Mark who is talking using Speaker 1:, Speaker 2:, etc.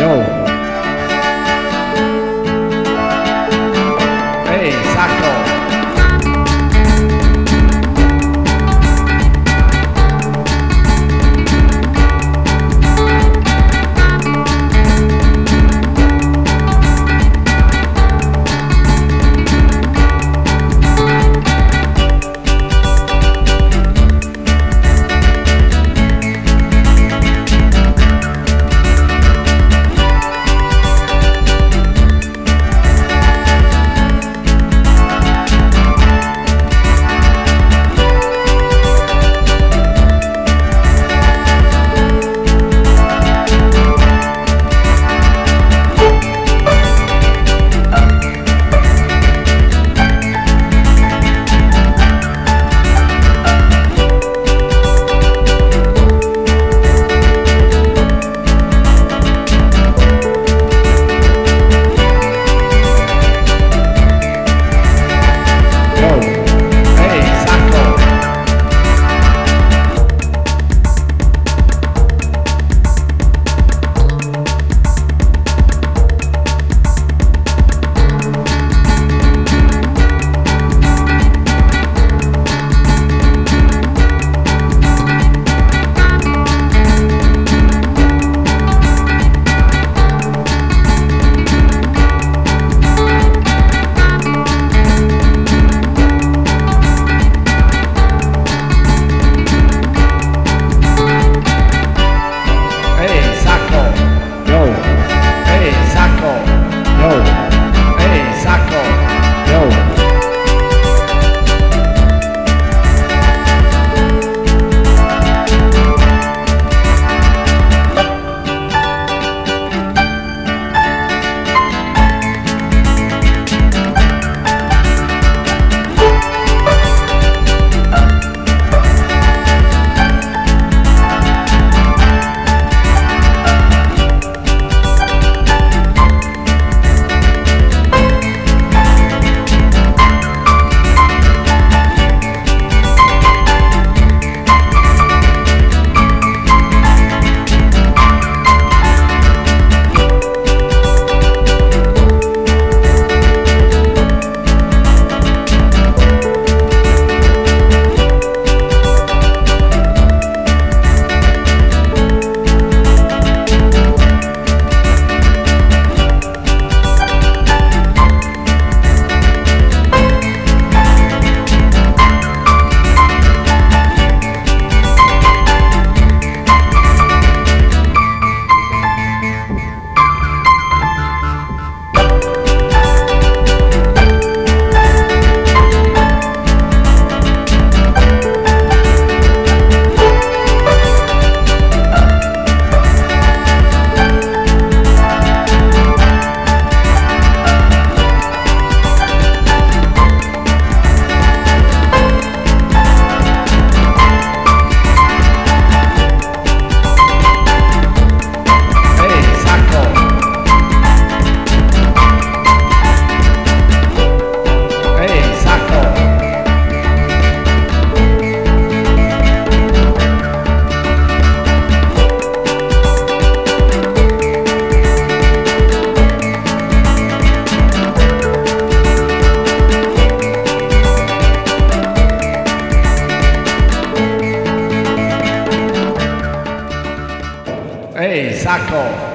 Speaker 1: Yo. Saco.